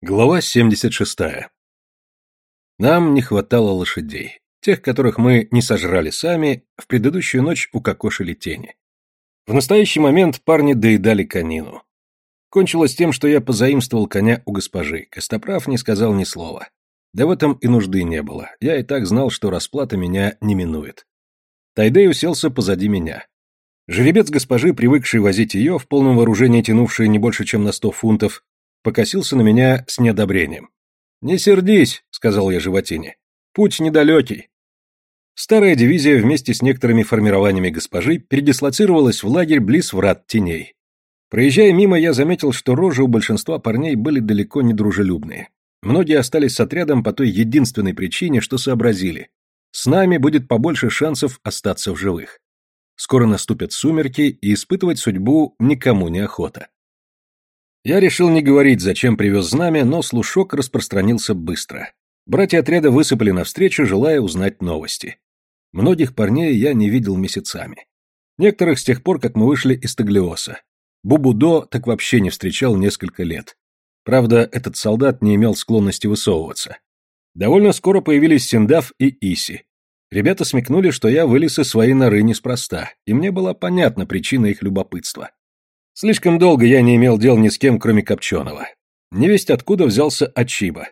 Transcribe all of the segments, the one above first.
Глава 76. Нам не хватало лошадей. Тех, которых мы не сожрали сами, в предыдущую ночь укокошили тени. В настоящий момент парни доедали конину. Кончилось тем, что я позаимствовал коня у госпожи. Костоправ не сказал ни слова. Да в этом и нужды не было. Я и так знал, что расплата меня не минует. Тайдей уселся позади меня. Жеребец госпожи, привыкший возить ее, в полном вооружении тянувший не больше, чем на сто фунтов, покосился на меня с неодобрением. «Не сердись», — сказал я животине. «Путь недалекий». Старая дивизия вместе с некоторыми формированиями госпожи передислоцировалась в лагерь близ врат теней. Проезжая мимо, я заметил, что рожи у большинства парней были далеко не дружелюбные. Многие остались с отрядом по той единственной причине, что сообразили. С нами будет побольше шансов остаться в живых. Скоро наступят сумерки, и испытывать судьбу никому не охота. Я решил не говорить, зачем привез знамя, но слушок распространился быстро. Братья отряда высыпали навстречу, желая узнать новости. Многих парней я не видел месяцами. Некоторых с тех пор, как мы вышли из Таглиоса. Бубудо так вообще не встречал несколько лет. Правда, этот солдат не имел склонности высовываться. Довольно скоро появились Синдав и Иси. Ребята смекнули, что я вылез из своей норы неспроста, и мне была понятна причина их любопытства. Слишком долго я не имел дел ни с кем, кроме Копченого. Невесть откуда взялся Ачиба.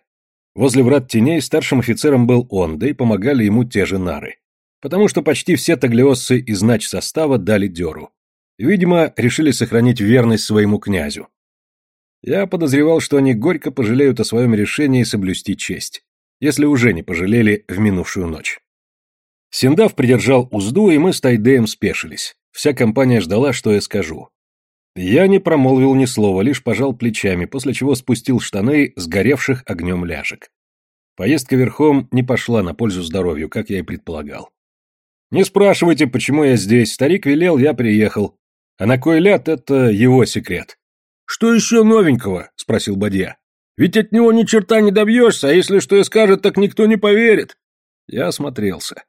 Возле врат теней старшим офицером был он, да и помогали ему те же нары. Потому что почти все таглиосцы из нач состава дали дёру. Видимо, решили сохранить верность своему князю. Я подозревал, что они горько пожалеют о своем решении соблюсти честь, если уже не пожалели в минувшую ночь. Синдав придержал узду, и мы с Тайдеем спешились. Вся компания ждала, что я скажу. Я не промолвил ни слова, лишь пожал плечами, после чего спустил штаны сгоревших огнем ляжек. Поездка верхом не пошла на пользу здоровью, как я и предполагал. «Не спрашивайте, почему я здесь. Старик велел, я приехал. А на кой ляд — это его секрет». «Что еще новенького?» — спросил Бадья. «Ведь от него ни черта не добьешься, а если что и скажет, так никто не поверит». Я осмотрелся.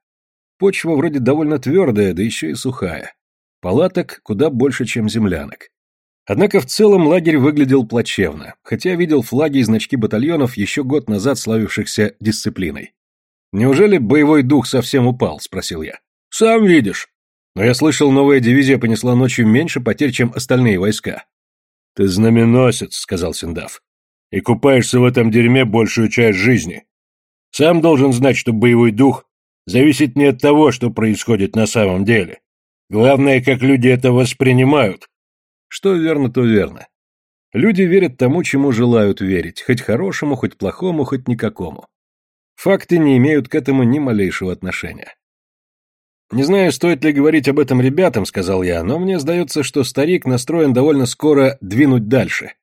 Почва вроде довольно твердая, да еще и сухая. Палаток куда больше, чем землянок. Однако в целом лагерь выглядел плачевно, хотя видел флаги и значки батальонов, еще год назад славившихся дисциплиной. «Неужели боевой дух совсем упал?» – спросил я. «Сам видишь». «Но я слышал, новая дивизия понесла ночью меньше потерь, чем остальные войска». «Ты знаменосец», – сказал Синдав. «И купаешься в этом дерьме большую часть жизни. Сам должен знать, что боевой дух зависит не от того, что происходит на самом деле. Главное, как люди это воспринимают, что верно, то верно. Люди верят тому, чему желают верить, хоть хорошему, хоть плохому, хоть никакому. Факты не имеют к этому ни малейшего отношения. «Не знаю, стоит ли говорить об этом ребятам», — сказал я, «но мне сдается, что старик настроен довольно скоро двинуть дальше».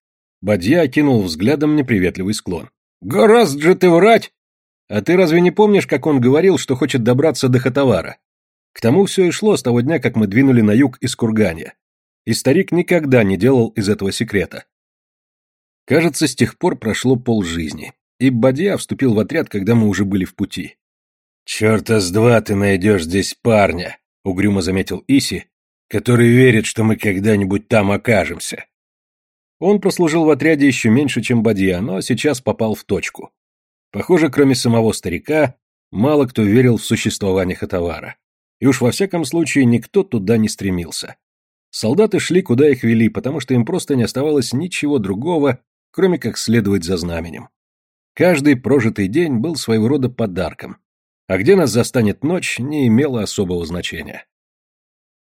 Бадья окинул взглядом неприветливый склон. «Гораздо же ты врать!» «А ты разве не помнишь, как он говорил, что хочет добраться до Хатавара? К тому все и шло с того дня, как мы двинули на юг из Курганья и старик никогда не делал из этого секрета. Кажется, с тех пор прошло полжизни, и Бадья вступил в отряд, когда мы уже были в пути. «Черта с два ты найдешь здесь парня», — угрюмо заметил Иси, «который верит, что мы когда-нибудь там окажемся». Он прослужил в отряде еще меньше, чем Бадья, но сейчас попал в точку. Похоже, кроме самого старика, мало кто верил в существование Хатавара. И уж во всяком случае никто туда не стремился. Солдаты шли, куда их вели, потому что им просто не оставалось ничего другого, кроме как следовать за знаменем. Каждый прожитый день был своего рода подарком, а где нас застанет ночь, не имело особого значения.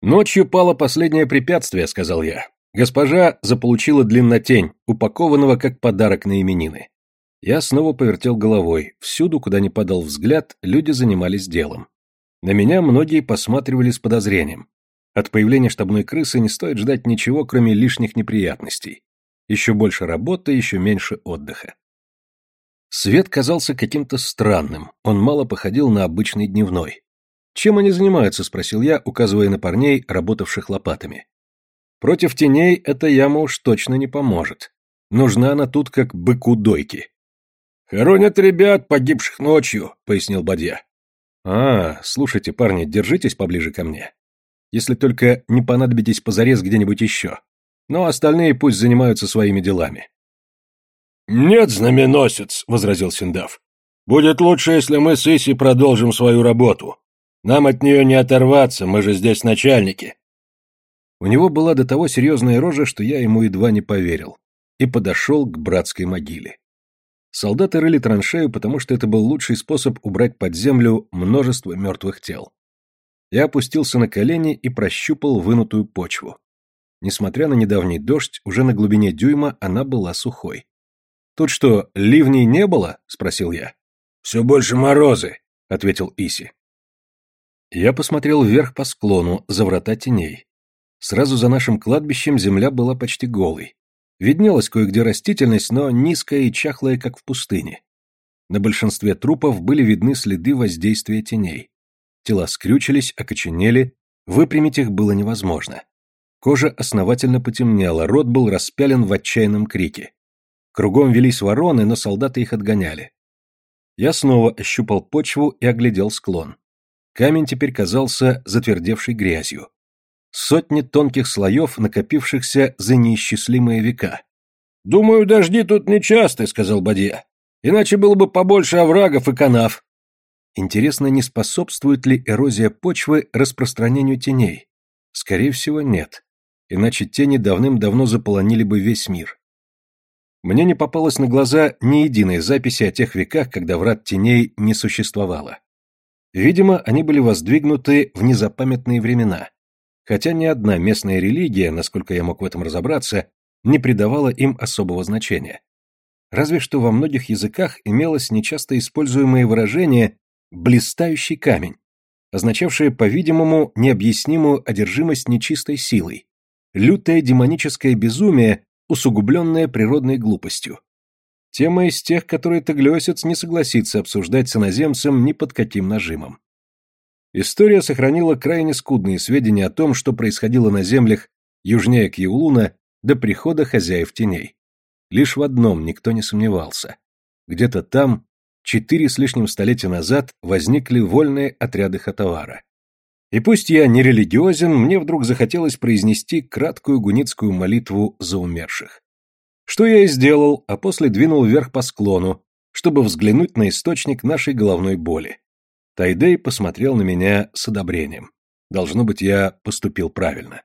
«Ночью пало последнее препятствие», — сказал я. Госпожа заполучила длиннотень, упакованного как подарок на именины. Я снова повертел головой. Всюду, куда ни падал взгляд, люди занимались делом. На меня многие посматривали с подозрением. От появления штабной крысы не стоит ждать ничего, кроме лишних неприятностей. Еще больше работы, еще меньше отдыха. Свет казался каким-то странным, он мало походил на обычный дневной. «Чем они занимаются?» – спросил я, указывая на парней, работавших лопатами. «Против теней эта яма уж точно не поможет. Нужна она тут как быку дойки». «Хоронят ребят, погибших ночью», — пояснил Бадья. «А, слушайте, парни, держитесь поближе ко мне если только не понадобитесь позарез где-нибудь еще. Но остальные пусть занимаются своими делами. «Нет, знаменосец», — возразил Синдав. «Будет лучше, если мы с Иси продолжим свою работу. Нам от нее не оторваться, мы же здесь начальники». У него была до того серьезная рожа, что я ему едва не поверил, и подошел к братской могиле. Солдаты рыли траншею, потому что это был лучший способ убрать под землю множество мертвых тел. Я опустился на колени и прощупал вынутую почву. Несмотря на недавний дождь, уже на глубине дюйма она была сухой. «Тут что, ливней не было?» — спросил я. «Все больше морозы», — ответил Иси. Я посмотрел вверх по склону, за врата теней. Сразу за нашим кладбищем земля была почти голой. Виднелась кое-где растительность, но низкая и чахлая, как в пустыне. На большинстве трупов были видны следы воздействия теней. Тела скрючились, окоченели, выпрямить их было невозможно. Кожа основательно потемнела, рот был распялен в отчаянном крике. Кругом велись вороны, но солдаты их отгоняли. Я снова ощупал почву и оглядел склон. Камень теперь казался затвердевшей грязью. Сотни тонких слоев, накопившихся за неисчислимые века. «Думаю, дожди тут нечасты», — сказал Бадья. «Иначе было бы побольше оврагов и канав». Интересно, не способствует ли эрозия почвы распространению теней? Скорее всего, нет. Иначе тени давным-давно заполонили бы весь мир. Мне не попалось на глаза ни единой записи о тех веках, когда врат теней не существовало. Видимо, они были воздвигнуты в незапамятные времена, хотя ни одна местная религия, насколько я мог в этом разобраться, не придавала им особого значения. Разве что во многих языках имелось нечасто используемое выражение «блистающий камень», означавшее, по-видимому, необъяснимую одержимость нечистой силой, лютое демоническое безумие, усугубленное природной глупостью. Тема из тех, которые Таглиосец не согласится обсуждать с иноземцем ни под каким нажимом. История сохранила крайне скудные сведения о том, что происходило на землях южнее Кьюлуна до прихода хозяев теней. Лишь в одном никто не сомневался. Где-то там, четыре с лишним столетия назад, возникли вольные отряды Хатавара. И пусть я не религиозен, мне вдруг захотелось произнести краткую гуницкую молитву за умерших. Что я и сделал, а после двинул вверх по склону, чтобы взглянуть на источник нашей головной боли. Тайдей посмотрел на меня с одобрением. Должно быть, я поступил правильно.